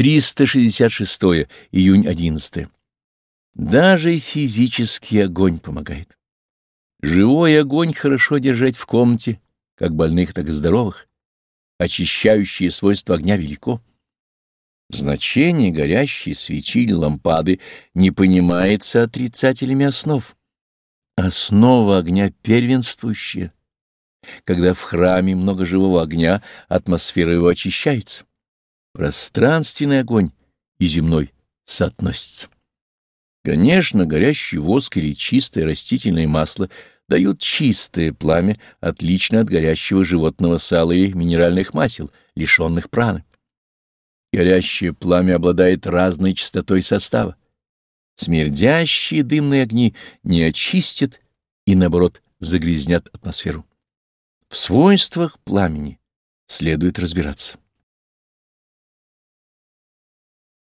366 июнь 11. Даже физический огонь помогает. Живой огонь хорошо держать в комнате, как больных, так и здоровых. Очищающее свойство огня велико. Значение горящей свечи или лампады не понимается отрицателями основ. Основа огня первенствующая. Когда в храме много живого огня, атмосфера его очищается. Пространственный огонь и земной соотносятся. Конечно, горящий воск или чистое растительное масло дают чистое пламя, отлично от горящего животного сала или минеральных масел, лишенных праны. Горящее пламя обладает разной частотой состава. Смердящие дымные огни не очистят и, наоборот, загрязнят атмосферу. В свойствах пламени следует разбираться.